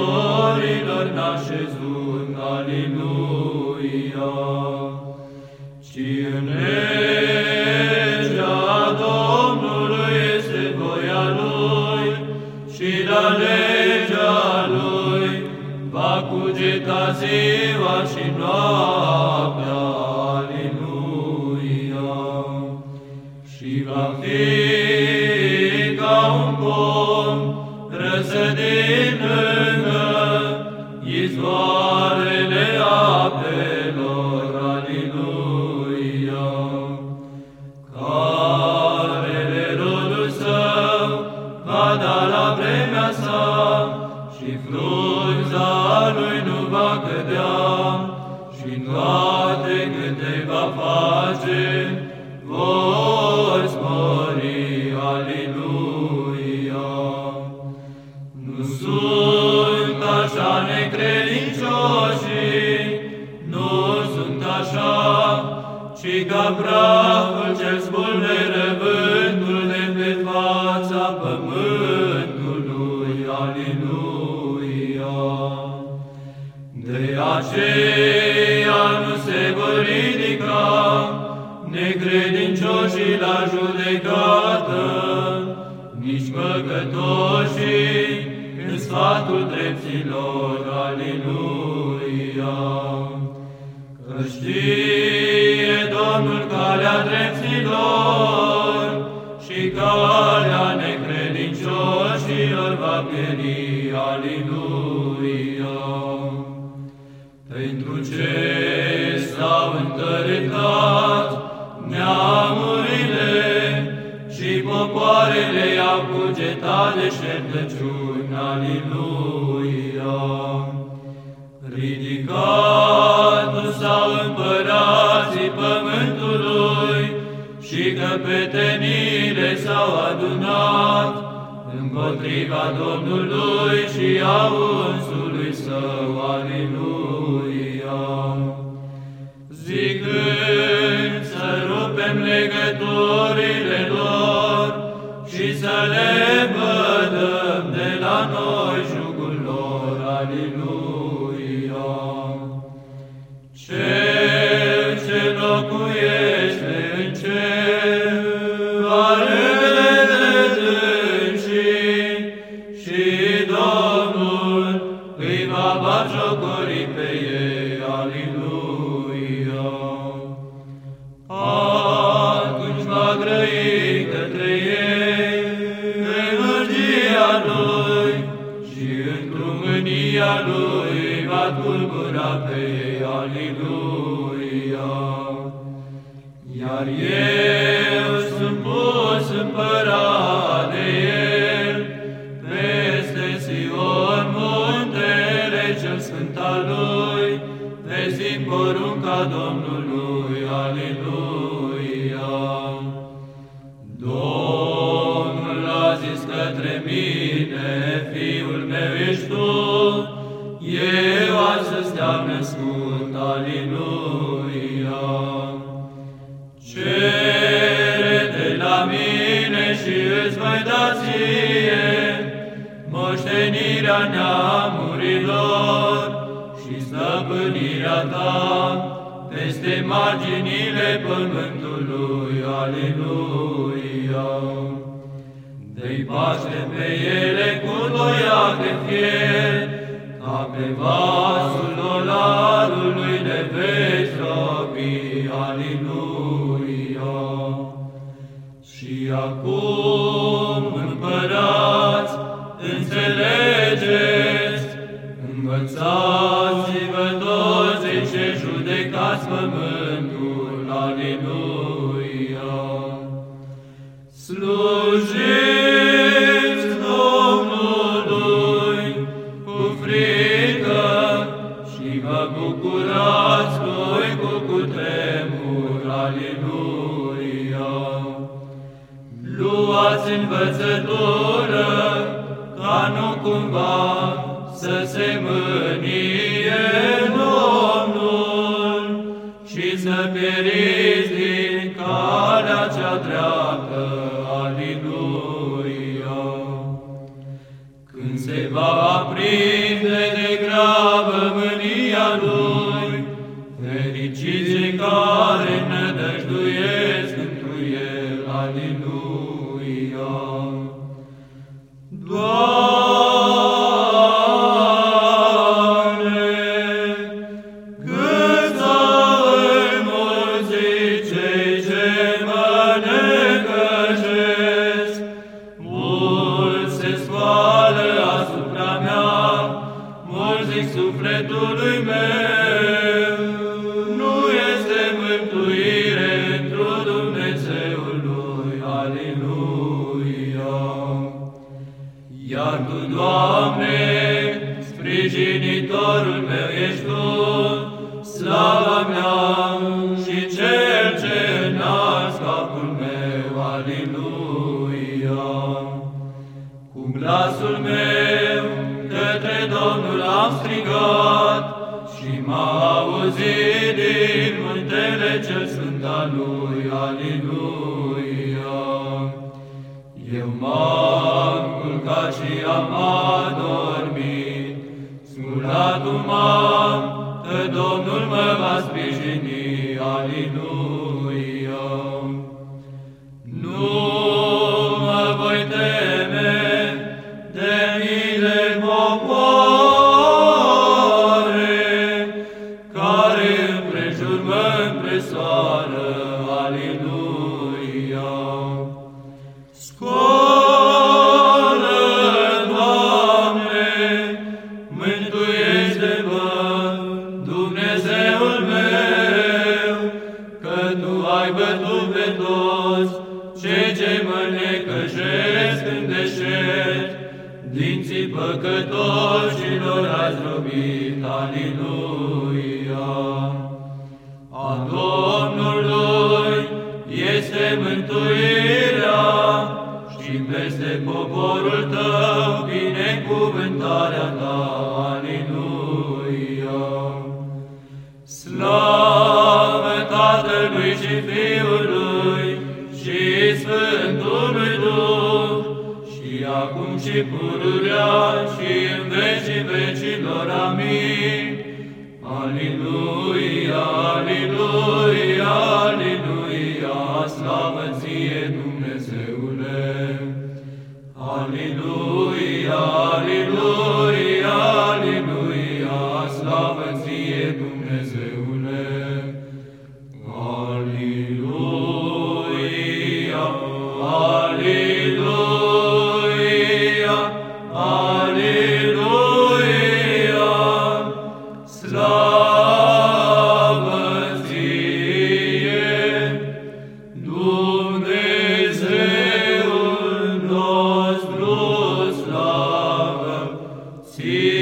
muritorilor n-a șezut, Aleluia. Și în la legea Lui, va cugeta ziua și noaptea, nici păcătoșii în sfatul dreptilor, Aleluia. Că știe Domnul calea dreptilor și calea necredincioșilor va pieri, Aleluia. Pentru ce de șertăciuni, Aleluia. Ridicat s-au împărații pământului și căpetenile s-au adunat împotriva Domnului și a unsului va grăi către ei energia Lui și într-o mânia Lui va tulbura pe ei, Aleluia. Iar eu mine, Fiul meu ești tu, eu astăzi te-am născut, Aleluia. Cere de la mine și îți voi da ție moștenirea neamurilor și stăpânirea ta peste marginile pământului, Aleluia. Dă-i paște pe ele cu doiac de fier, ca pe vasul olarului de veci robii, Aleluia. Și acum, împărați, înțelegeți, învățați-vă toți cei ce judecați pământul, bucurați voi cu cutremur, Aleluia. Luați învățătură ca ca nu cumva să se mânie Domnul și să pieriți din calea cea dreaptă. Aliluia! Când se va aprinde El. Iar Tu, Doamne, sprijinitorul meu ești Tu, slava mea și Cel ce înalți capul meu, Aliluia. Cu glasul meu către Domnul am strigat și m-a auzit din muntele cel sfânt al Lui, sculatul m-am, că Domnul mă va sprijini, păcătoșilor ați robit, Aliluia. A Domnului este mântuirea și peste poporul Tău binecuvântarea Ta, Aliluia. Slavă Tatălui și Fiului și Sfântului Duh, și acum și pururea Dumnezeul nostru, slavă ție.